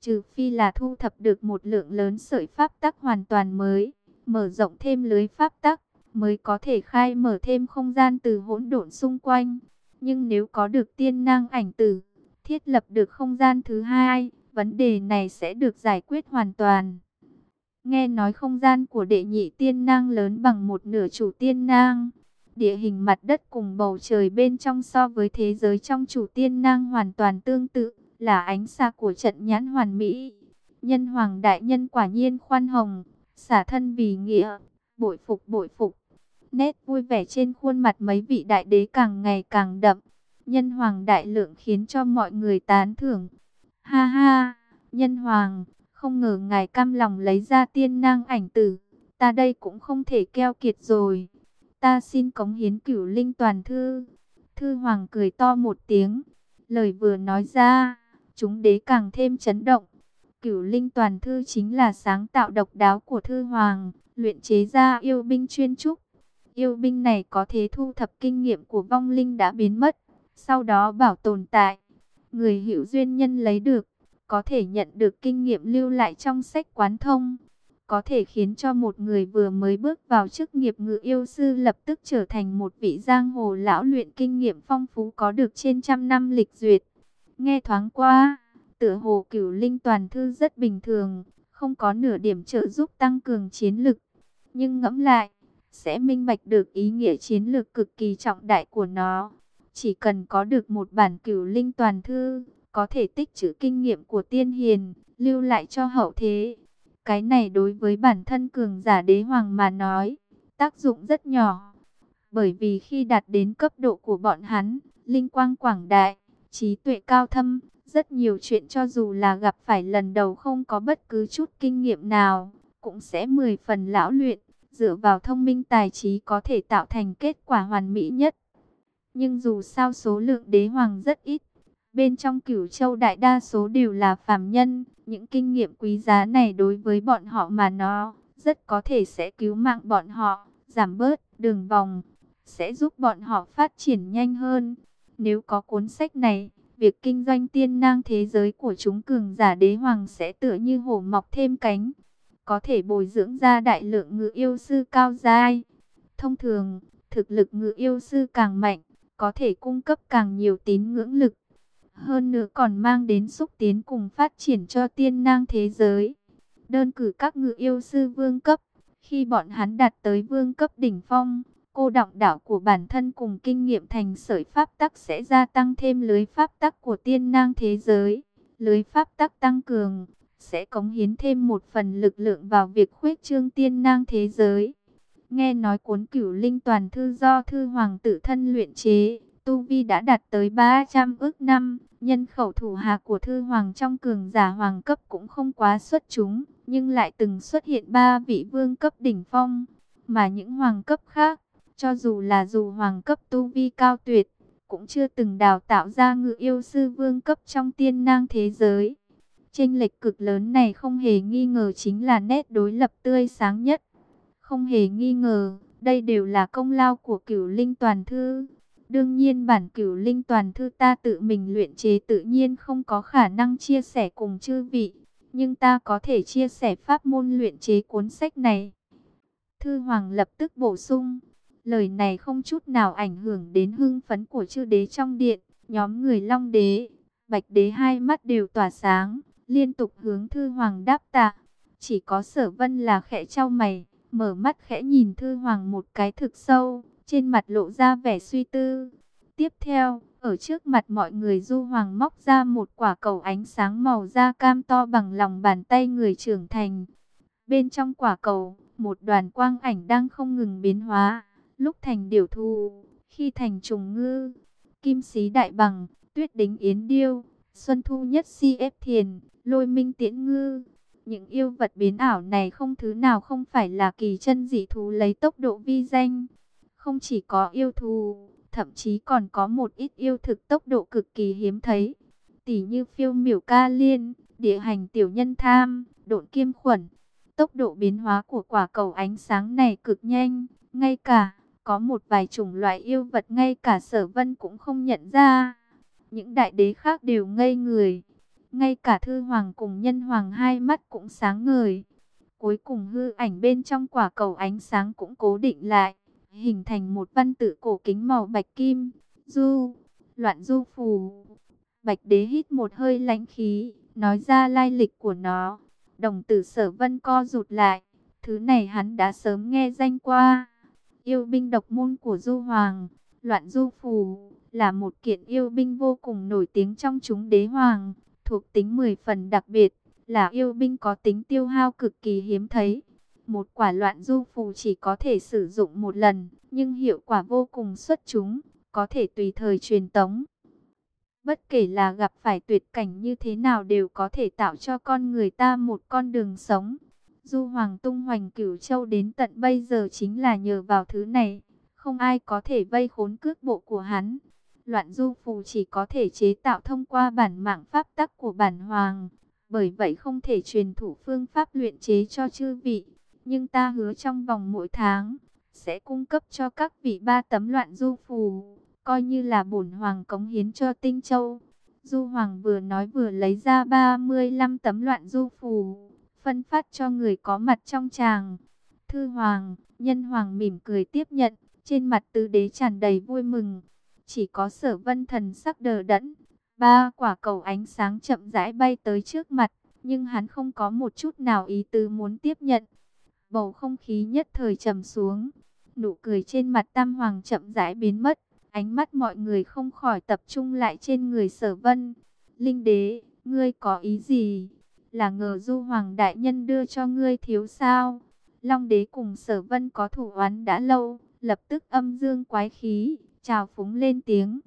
trừ phi là thu thập được một lượng lớn sợi pháp tắc hoàn toàn mới, mở rộng thêm lưới pháp tắc, mới có thể khai mở thêm không gian từ hỗn độn xung quanh. Nhưng nếu có được tiên năng ảnh tử, thiết lập được không gian thứ hai, vấn đề này sẽ được giải quyết hoàn toàn. Nghe nói không gian của đệ nhị tiên năng lớn bằng một nửa chủ tiên năng. Địa hình mặt đất cùng bầu trời bên trong so với thế giới trong chủ tiên năng hoàn toàn tương tự là ánh xa của trận nhãn hoàn mỹ. Nhân hoàng đại nhân quả nhiên khoan hồng, xả thân vì nghĩa, bội phục bội phục. Nét vui vẻ trên khuôn mặt mấy vị đại đế càng ngày càng đậm. Nhân hoàng đại lượng khiến cho mọi người tán thưởng. Ha ha, nhân hoàng, không ngờ ngài cam lòng lấy ra tiên nang ảnh tử. Ta đây cũng không thể keo kiệt rồi. Ta xin cống hiến cửu linh toàn thư. Thư hoàng cười to một tiếng. Lời vừa nói ra chúng đế càng thêm chấn động. Cửu linh toàn thư chính là sáng tạo độc đáo của thư hoàng, luyện chế ra yêu binh chuyên trúc. Yêu binh này có thể thu thập kinh nghiệm của vong linh đã biến mất, sau đó bảo tồn tại. Người hữu duyên nhân lấy được, có thể nhận được kinh nghiệm lưu lại trong sách quán thông. Có thể khiến cho một người vừa mới bước vào chức nghiệp ngự yêu sư lập tức trở thành một vị giang hồ lão luyện kinh nghiệm phong phú có được trên trăm năm lịch duyệt. Nghe thoáng qua, tựa hồ cửu linh toàn thư rất bình thường, không có nửa điểm trợ giúp tăng cường chiến lực. Nhưng ngẫm lại, sẽ minh bạch được ý nghĩa chiến lược cực kỳ trọng đại của nó. Chỉ cần có được một bản cửu linh toàn thư, có thể tích trữ kinh nghiệm của tiên hiền, lưu lại cho hậu thế. Cái này đối với bản thân cường giả đế hoàng mà nói, tác dụng rất nhỏ. Bởi vì khi đạt đến cấp độ của bọn hắn, linh quang quảng đại, trí tuệ cao thâm, rất nhiều chuyện cho dù là gặp phải lần đầu không có bất cứ chút kinh nghiệm nào, cũng sẽ mười phần lão luyện, dựa vào thông minh tài trí có thể tạo thành kết quả hoàn mỹ nhất. Nhưng dù sao số lượng đế hoàng rất ít, bên trong cửu châu đại đa số đều là phàm nhân, những kinh nghiệm quý giá này đối với bọn họ mà nó rất có thể sẽ cứu mạng bọn họ, giảm bớt đường vòng, sẽ giúp bọn họ phát triển nhanh hơn. Nếu có cuốn sách này, việc kinh doanh tiên nang thế giới của chúng cường giả đế hoàng sẽ tựa như hổ mọc thêm cánh, có thể bồi dưỡng ra đại lượng ngự yêu sư cao giai. Thông thường, thực lực ngự yêu sư càng mạnh, có thể cung cấp càng nhiều tín ngưỡng lực. Hơn nữa còn mang đến xúc tiến cùng phát triển cho tiên nang thế giới. Đơn cử các ngự yêu sư vương cấp, khi bọn hắn đạt tới vương cấp đỉnh phong, cô động đảo của bản thân cùng kinh nghiệm thành sởi pháp tắc sẽ gia tăng thêm lưới pháp tắc của tiên nang thế giới. Lưới pháp tắc tăng cường, sẽ cống hiến thêm một phần lực lượng vào việc khuếch trương tiên nang thế giới. Nghe nói cuốn cửu linh toàn thư do thư hoàng tử thân luyện chế, Tu Vi đã đạt tới 300 ước năm, nhân khẩu thủ hạ của thư hoàng trong cường giả hoàng cấp cũng không quá xuất chúng, nhưng lại từng xuất hiện ba vị vương cấp đỉnh phong, mà những hoàng cấp khác cho dù là dù hoàng cấp tu vi cao tuyệt, cũng chưa từng đào tạo ra ngự yêu sư vương cấp trong tiên nang thế giới. Chênh lệch cực lớn này không hề nghi ngờ chính là nét đối lập tươi sáng nhất. Không hề nghi ngờ, đây đều là công lao của cửu linh toàn thư. Đương nhiên bản cửu linh toàn thư ta tự mình luyện chế tự nhiên không có khả năng chia sẻ cùng chư vị. Nhưng ta có thể chia sẻ pháp môn luyện chế cuốn sách này. Thư Hoàng lập tức bổ sung. Lời này không chút nào ảnh hưởng đến hưng phấn của chư đế trong điện. Nhóm người Long Đế, Bạch Đế hai mắt đều tỏa sáng, liên tục hướng Thư Hoàng đáp tạ. Chỉ có sở vân là khẽ trao mày, mở mắt khẽ nhìn Thư Hoàng một cái thực sâu, trên mặt lộ ra vẻ suy tư. Tiếp theo, ở trước mặt mọi người Du Hoàng móc ra một quả cầu ánh sáng màu da cam to bằng lòng bàn tay người trưởng thành. Bên trong quả cầu, một đoàn quang ảnh đang không ngừng biến hóa, lúc thành điểu thù, khi thành trùng ngư, kim sĩ đại bằng, tuyết đính yến điêu, xuân thu nhất si ép thiền, lôi minh tiễn ngư. Những yêu vật biến ảo này không thứ nào không phải là kỳ chân dị thú lấy tốc độ vi danh. Không chỉ có yêu thù, thậm chí còn có một ít yêu thực tốc độ cực kỳ hiếm thấy. Tỷ như phiêu miểu ca liên, địa hành tiểu nhân tham, độn kiêm khuẩn. Tốc độ biến hóa của quả cầu ánh sáng này cực nhanh, ngay cả có một vài chủng loại yêu vật ngay cả sở vân cũng không nhận ra. Những đại đế khác đều ngây người. Ngay cả thư hoàng cùng nhân hoàng hai mắt cũng sáng ngời. Cuối cùng hư ảnh bên trong quả cầu ánh sáng cũng cố định lại. Hình thành một văn tự cổ kính màu bạch kim. Du, loạn du phù. Bạch đế hít một hơi lãnh khí, nói ra lai lịch của nó. Đồng tử sở vân co rụt lại. Thứ này hắn đã sớm nghe danh qua. Yêu binh độc môn của du hoàng, loạn du phù, là một kiện yêu binh vô cùng nổi tiếng trong chúng đế hoàng thuộc tính 10 phần đặc biệt, là yêu binh có tính tiêu hao cực kỳ hiếm thấy. Một quả loạn du phù chỉ có thể sử dụng một lần, nhưng hiệu quả vô cùng xuất chúng, có thể tùy thời truyền tống. Bất kể là gặp phải tuyệt cảnh như thế nào đều có thể tạo cho con người ta một con đường sống. Du Hoàng tung hoành cửu châu đến tận bây giờ chính là nhờ vào thứ này, không ai có thể vây khốn cước bộ của hắn. Loạn du phù chỉ có thể chế tạo thông qua bản mạng pháp tắc của bản hoàng. Bởi vậy không thể truyền thủ phương pháp luyện chế cho chư vị. Nhưng ta hứa trong vòng mỗi tháng, sẽ cung cấp cho các vị ba tấm loạn du phù, coi như là bổn hoàng cống hiến cho tinh châu. Du hoàng vừa nói vừa lấy ra 35 tấm loạn du phù, phân phát cho người có mặt trong tràng. Thư hoàng, nhân hoàng mỉm cười tiếp nhận, trên mặt tứ đế tràn đầy vui mừng. Chỉ có sở vân thần sắc đờ đẫn. Ba quả cầu ánh sáng chậm rãi bay tới trước mặt. Nhưng hắn không có một chút nào ý tứ muốn tiếp nhận. Bầu không khí nhất thời trầm xuống. Nụ cười trên mặt tam hoàng chậm rãi biến mất. Ánh mắt mọi người không khỏi tập trung lại trên người sở vân. Linh đế, ngươi có ý gì? Là ngờ du hoàng đại nhân đưa cho ngươi thiếu sao? Long đế cùng sở vân có thủ oán đã lâu, lập tức âm dương quái khí, Chào phúng lên tiếng.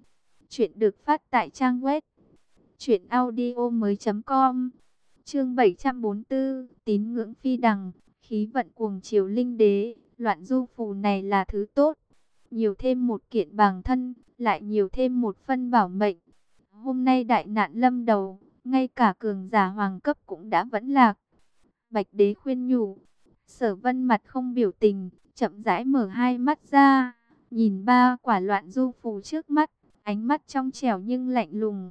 Chuyện được phát tại trang web. Chuyện audio mới com. Chương 744. Tín ngưỡng phi đằng. Khí vận cuồng triều linh đế. Loạn du phù này là thứ tốt. Nhiều thêm một kiện bằng thân. Lại nhiều thêm một phân bảo mệnh. Hôm nay đại nạn lâm đầu. Ngay cả cường giả hoàng cấp cũng đã vẫn lạc. Bạch đế khuyên nhủ. Sở vân mặt không biểu tình. Chậm rãi mở hai mắt ra Nhìn ba quả loạn du phù trước mắt, ánh mắt trong trẻo nhưng lạnh lùng.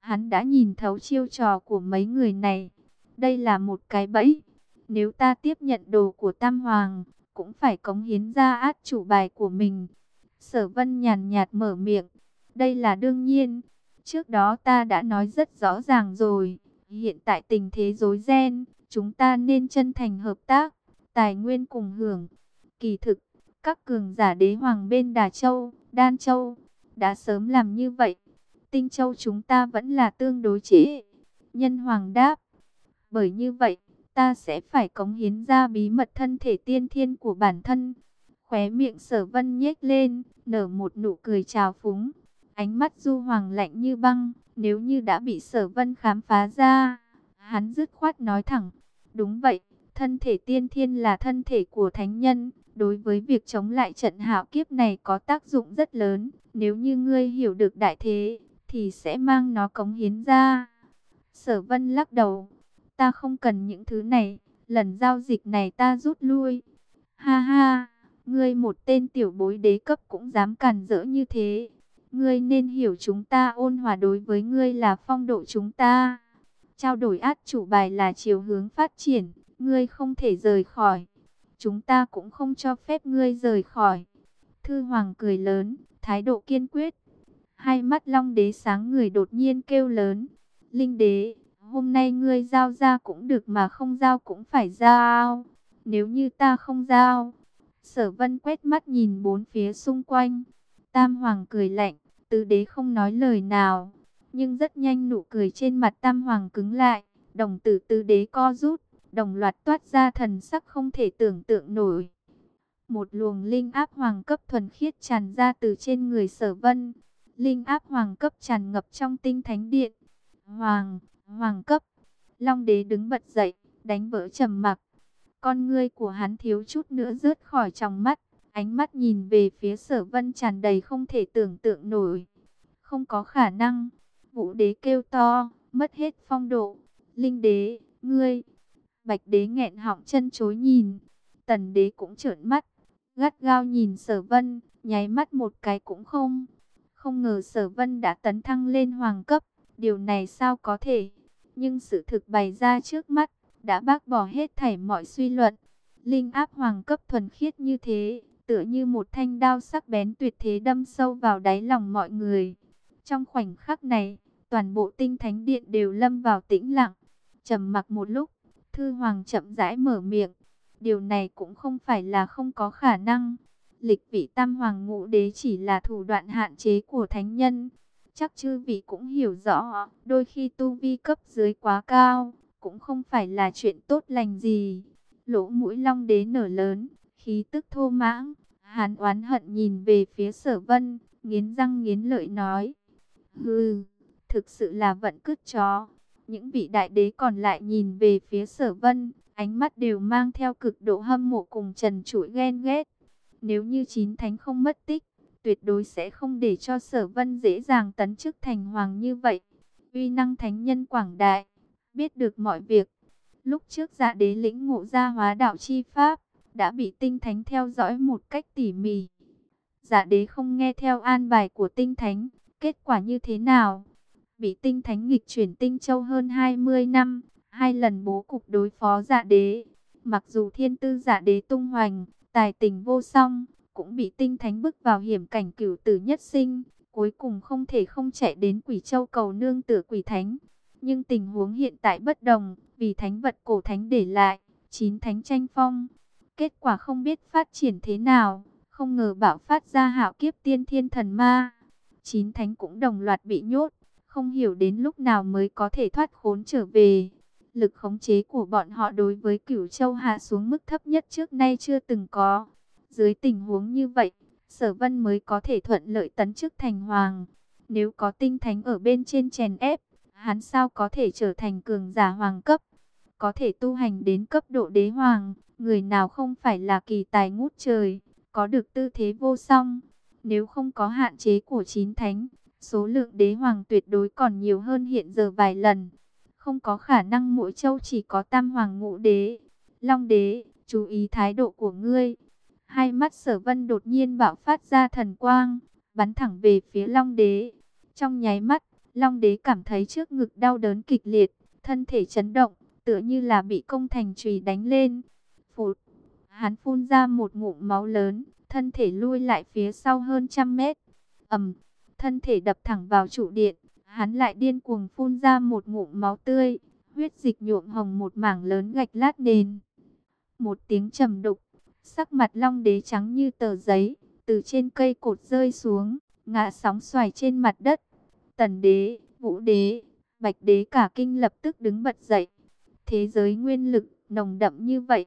Hắn đã nhìn thấu chiêu trò của mấy người này. Đây là một cái bẫy. Nếu ta tiếp nhận đồ của Tam Hoàng, cũng phải cống hiến ra át chủ bài của mình. Sở vân nhàn nhạt mở miệng. Đây là đương nhiên. Trước đó ta đã nói rất rõ ràng rồi. Hiện tại tình thế rối ren, chúng ta nên chân thành hợp tác, tài nguyên cùng hưởng. Kỳ thực, các cường giả đế hoàng bên Đà Châu, Đan Châu, đã sớm làm như vậy. Tinh Châu chúng ta vẫn là tương đối chế. Nhân hoàng đáp, bởi như vậy, ta sẽ phải cống hiến ra bí mật thân thể tiên thiên của bản thân. Khóe miệng sở vân nhếch lên, nở một nụ cười trào phúng. Ánh mắt du hoàng lạnh như băng, nếu như đã bị sở vân khám phá ra. Hắn dứt khoát nói thẳng, đúng vậy, thân thể tiên thiên là thân thể của thánh nhân, đối với việc chống lại trận hạo kiếp này có tác dụng rất lớn. Nếu như ngươi hiểu được đại thế, thì sẽ mang nó cống hiến ra. Sở vân lắc đầu, ta không cần những thứ này, lần giao dịch này ta rút lui. Ha ha, ngươi một tên tiểu bối đế cấp cũng dám càn rỡ như thế. Ngươi nên hiểu chúng ta ôn hòa đối với ngươi là phong độ chúng ta. Trao đổi át chủ bài là chiều hướng phát triển, ngươi không thể rời khỏi. chúng ta cũng không cho phép ngươi rời khỏi. Thư Hoàng cười lớn, thái độ kiên quyết. Hai mắt Long Đế sáng người đột nhiên kêu lớn. Linh Đế, hôm nay ngươi giao ra cũng được mà không giao cũng phải giao. Nếu như ta không giao. Sở Vân quét mắt nhìn bốn phía xung quanh. Tam Hoàng cười lạnh, tứ đế không nói lời nào. Nhưng rất nhanh nụ cười trên mặt Tam Hoàng cứng lại. Đồng tử tứ đế co rút, đồng loạt toát ra thần sắc không thể tưởng tượng nổi. Một luồng linh áp hoàng cấp thuần khiết tràn ra từ trên người sở vân. Linh áp hoàng cấp tràn ngập trong tinh thánh điện. Hoàng, hoàng cấp. Long đế đứng bật dậy, đánh vỡ trầm mặc. Con ngươi của hắn thiếu chút nữa rớt khỏi trong mắt. Ánh mắt nhìn về phía sở vân tràn đầy không thể tưởng tượng nổi. Không có khả năng. Vũ đế kêu to, mất hết phong độ. Linh đế, ngươi. Bạch đế nghẹn họng chân chối nhìn. Tần đế cũng trợn mắt. Gắt gao nhìn sở vân, nháy mắt một cái cũng không. Không ngờ sở vân đã tấn thăng lên hoàng cấp. Điều này sao có thể? Nhưng sự thực bày ra trước mắt, đã bác bỏ hết thảy mọi suy luận. Linh áp hoàng cấp thuần khiết như thế, tựa như một thanh đao sắc bén tuyệt thế đâm sâu vào đáy lòng mọi người. Trong khoảnh khắc này, toàn bộ tinh thánh điện đều lâm vào tĩnh lặng. trầm mặc một lúc, thư hoàng chậm rãi mở miệng. Điều này cũng không phải là không có khả năng. Lịch vị tam hoàng ngũ đế chỉ là thủ đoạn hạn chế của thánh nhân. Chắc chư vị cũng hiểu rõ, đôi khi tu vi cấp dưới quá cao, cũng không phải là chuyện tốt lành gì. Lỗ mũi long đế nở lớn, khí tức thô mãng, hàn oán hận nhìn về phía sở vân, nghiến răng nghiến lợi nói. Hừ, thực sự là vận cứt chó. Những vị đại đế còn lại nhìn về phía sở vân, ánh mắt đều mang theo cực độ hâm mộ cùng trần trụi ghen ghét. Nếu như chín thánh không mất tích, tuyệt đối sẽ không để cho sở vân dễ dàng tấn chức thành hoàng như vậy. Uy năng thánh nhân quảng đại, biết được mọi việc. Lúc trước dạ đế lĩnh ngộ ra hóa đạo chi pháp, đã bị tinh thánh theo dõi một cách tỉ mỉ. Dạ đế không nghe theo an bài của tinh thánh, kết quả như thế nào? Bị tinh thánh nghịch chuyển tinh châu hơn 20 năm, hai lần bố cục đối phó dạ đế. Mặc dù thiên tư dạ đế tung hoành, tài tình vô song, cũng bị tinh thánh bức vào hiểm cảnh cửu tử nhất sinh, cuối cùng không thể không chạy đến quỷ châu cầu nương tựa quỷ thánh. Nhưng tình huống hiện tại bất đồng, vì thánh vật cổ thánh để lại, chín thánh tranh phong. Kết quả không biết phát triển thế nào, không ngờ bảo phát ra hạo kiếp tiên thiên thần ma. Chín thánh cũng đồng loạt bị nhốt, không hiểu đến lúc nào mới có thể thoát khốn trở về. Lực khống chế của bọn họ đối với cửu châu hạ xuống mức thấp nhất trước nay chưa từng có. Dưới tình huống như vậy, sở vân mới có thể thuận lợi tấn chức thành hoàng. Nếu có tinh thánh ở bên trên chèn ép, hắn sao có thể trở thành cường giả hoàng cấp? Có thể tu hành đến cấp độ đế hoàng, người nào không phải là kỳ tài ngút trời, có được tư thế vô song. Nếu không có hạn chế của chín thánh, số lượng đế hoàng tuyệt đối còn nhiều hơn hiện giờ vài lần. Không có khả năng mỗi châu chỉ có tam hoàng ngũ đế. Long đế, chú ý thái độ của ngươi. Hai mắt sở vân đột nhiên bạo phát ra thần quang, bắn thẳng về phía Long đế. Trong nháy mắt, Long đế cảm thấy trước ngực đau đớn kịch liệt, thân thể chấn động, tựa như là bị công thành chùy đánh lên. Phụt, hắn phun ra một ngụm máu lớn, thân thể lui lại phía sau hơn trăm mét. ầm, thân thể đập thẳng vào trụ điện, hắn lại điên cuồng phun ra một ngụm máu tươi, huyết dịch nhuộm hồng một mảng lớn gạch lát nền. Một tiếng trầm đục, sắc mặt long đế trắng như tờ giấy, từ trên cây cột rơi xuống, ngã sóng xoài trên mặt đất. Tần đế, vũ đế, bạch đế cả kinh lập tức đứng bật dậy. Thế giới nguyên lực, nồng đậm như vậy,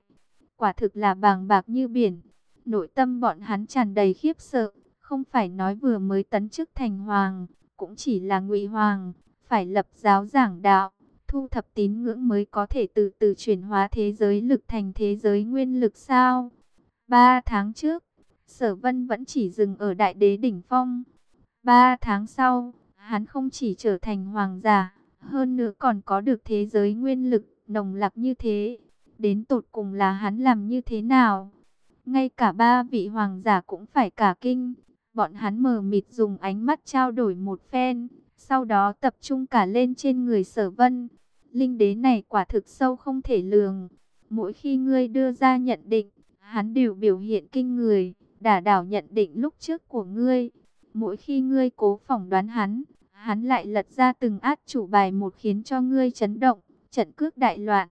quả thực là bàng bạc như biển. Nội tâm bọn hắn tràn đầy khiếp sợ, không phải nói vừa mới tấn chức thành hoàng, cũng chỉ là ngụy hoàng, phải lập giáo giảng đạo, thu thập tín ngưỡng mới có thể từ từ chuyển hóa thế giới lực thành thế giới nguyên lực sao. Ba tháng trước, sở vân vẫn chỉ dừng ở đại đế đỉnh phong. Ba tháng sau, hắn không chỉ trở thành hoàng giả, hơn nữa còn có được thế giới nguyên lực nồng lạc như thế. Đến tột cùng là hắn làm như thế nào? Ngay cả ba vị hoàng giả cũng phải cả kinh. Bọn hắn mờ mịt dùng ánh mắt trao đổi một phen, sau đó tập trung cả lên trên người sở vân. Linh đế này quả thực sâu không thể lường. Mỗi khi ngươi đưa ra nhận định, hắn đều biểu hiện kinh người, đả đảo nhận định lúc trước của ngươi. Mỗi khi ngươi cố phỏng đoán hắn, hắn lại lật ra từng át chủ bài một khiến cho ngươi chấn động, trận cước đại loạn.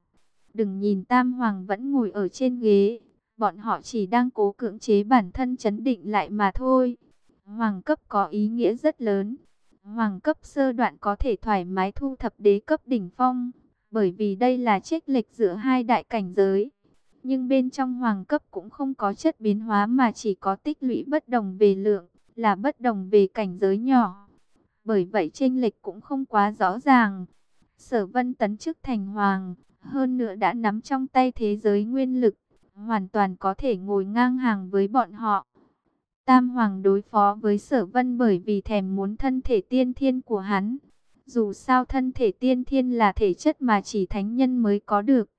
Đừng nhìn Tam Hoàng vẫn ngồi ở trên ghế, bọn họ chỉ đang cố cưỡng chế bản thân chấn định lại mà thôi. Hoàng cấp có ý nghĩa rất lớn. Hoàng cấp sơ đoạn có thể thoải mái thu thập đế cấp đỉnh phong, bởi vì đây là trích lệch giữa hai đại cảnh giới. Nhưng bên trong hoàng cấp cũng không có chất biến hóa mà chỉ có tích lũy bất đồng về lượng, là bất đồng về cảnh giới nhỏ. Bởi vậy chênh lệch cũng không quá rõ ràng. Sở vân tấn chức thành hoàng, hơn nữa đã nắm trong tay thế giới nguyên lực, hoàn toàn có thể ngồi ngang hàng với bọn họ. Tam Hoàng đối phó với sở vân bởi vì thèm muốn thân thể tiên thiên của hắn. Dù sao thân thể tiên thiên là thể chất mà chỉ thánh nhân mới có được.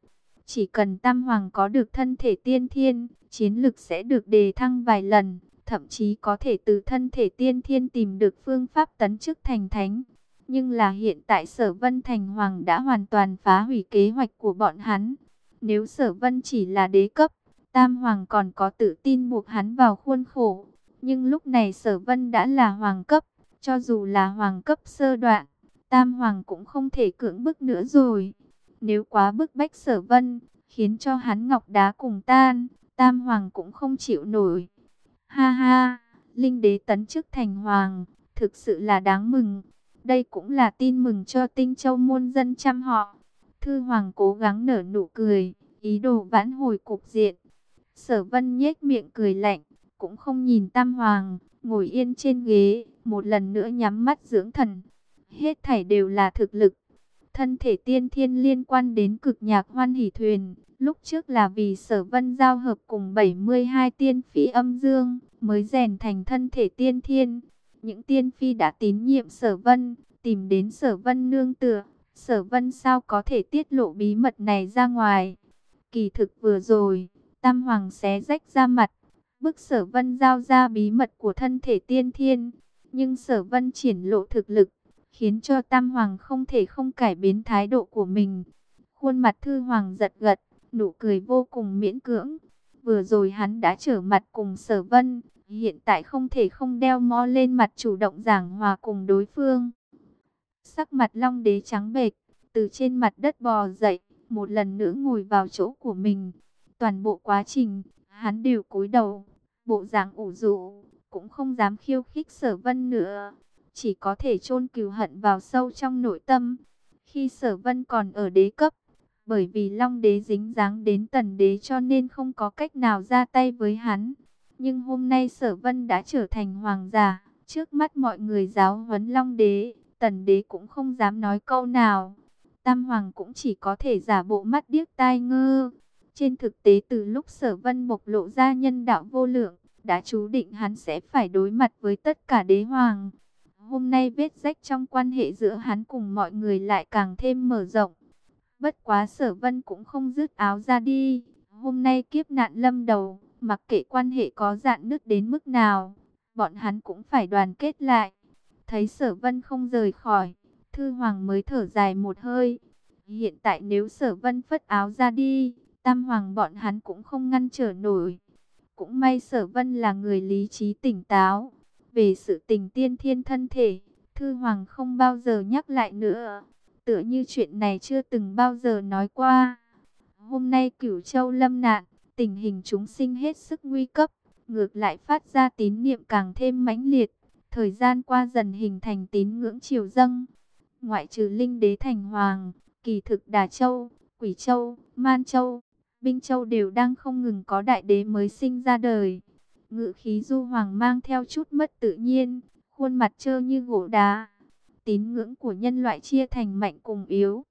Chỉ cần Tam Hoàng có được thân thể tiên thiên, chiến lực sẽ được đề thăng vài lần. Thậm chí có thể từ thân thể tiên thiên tìm được phương pháp tấn chức thành thánh. Nhưng là hiện tại sở vân thành hoàng đã hoàn toàn phá hủy kế hoạch của bọn hắn. Nếu sở vân chỉ là đế cấp, Tam Hoàng còn có tự tin buộc hắn vào khuôn khổ. Nhưng lúc này sở vân đã là hoàng cấp, cho dù là hoàng cấp sơ đoạn, Tam Hoàng cũng không thể cưỡng bức nữa rồi. Nếu quá bức bách sở vân, khiến cho hắn ngọc đá cùng tan, Tam Hoàng cũng không chịu nổi. Ha ha, Linh đế tấn chức thành hoàng, thực sự là đáng mừng. Đây cũng là tin mừng cho tinh châu muôn dân chăm họ. Thư Hoàng cố gắng nở nụ cười, ý đồ vãn hồi cục diện. Sở vân nhếch miệng cười lạnh, cũng không nhìn Tam Hoàng, ngồi yên trên ghế, một lần nữa nhắm mắt dưỡng thần. Hết thảy đều là thực lực. Thân thể tiên thiên liên quan đến cực nhạc hoan hỷ thuyền, lúc trước là vì sở vân giao hợp cùng 72 tiên phi âm dương, mới rèn thành thân thể tiên thiên. Những tiên phi đã tín nhiệm sở vân, tìm đến sở vân nương tựa, sở vân sao có thể tiết lộ bí mật này ra ngoài. Kỳ thực vừa rồi, Tam Hoàng xé rách ra mặt, bức sở vân giao ra bí mật của thân thể tiên thiên. Nhưng sở vân triển lộ thực lực, khiến cho Tam Hoàng không thể không cải biến thái độ của mình. Khuôn mặt Thư Hoàng giật gật, nụ cười vô cùng miễn cưỡng. Vừa rồi hắn đã trở mặt cùng sở vân, hiện tại không thể không đeo mó lên mặt chủ động giảng hòa cùng đối phương. Sắc mặt long đế trắng bệch, từ trên mặt đất bò dậy, một lần nữa ngồi vào chỗ của mình. Toàn bộ quá trình, hắn đều cúi đầu, bộ dạng ủ rũ, cũng không dám khiêu khích sở vân nữa. Chỉ có thể chôn cừu hận vào sâu trong nội tâm. Khi sở vân còn ở đế cấp, bởi vì long đế dính dáng đến tần đế cho nên không có cách nào ra tay với hắn. Nhưng hôm nay sở vân đã trở thành hoàng giả, trước mắt mọi người giáo huấn long đế, tần đế cũng không dám nói câu nào. Tam hoàng cũng chỉ có thể giả bộ mắt điếc tai ngơ. Trên thực tế từ lúc sở vân bộc lộ ra nhân đạo vô lượng, đã chú định hắn sẽ phải đối mặt với tất cả đế hoàng. Hôm nay vết rách trong quan hệ giữa hắn cùng mọi người lại càng thêm mở rộng. Bất quá sở vân cũng không dứt áo ra đi. Hôm nay kiếp nạn lâm đầu, mặc kệ quan hệ có dạn nứt đến mức nào, bọn hắn cũng phải đoàn kết lại. Thấy sở vân không rời khỏi, thư hoàng mới thở dài một hơi. Hiện tại nếu sở vân phất áo ra đi, tam hoàng bọn hắn cũng không ngăn trở nổi. Cũng may sở vân là người lý trí tỉnh táo. Về sự tình tiên thiên thân thể, thư hoàng không bao giờ nhắc lại nữa. Tựa như chuyện này chưa từng bao giờ nói qua. Hôm nay cửu châu lâm nạn, tình hình chúng sinh hết sức nguy cấp, ngược lại phát ra tín niệm càng thêm mãnh liệt. Thời gian qua dần hình thành tín ngưỡng triều dâng. Ngoại trừ linh đế thành hoàng, kỳ thực Đà Châu, Quỷ Châu, Man Châu, Binh Châu đều đang không ngừng có đại đế mới sinh ra đời. Ngự khí du hoàng mang theo chút mất tự nhiên, khuôn mặt trơ như gỗ đá. Tín ngưỡng của nhân loại chia thành mạnh cùng yếu.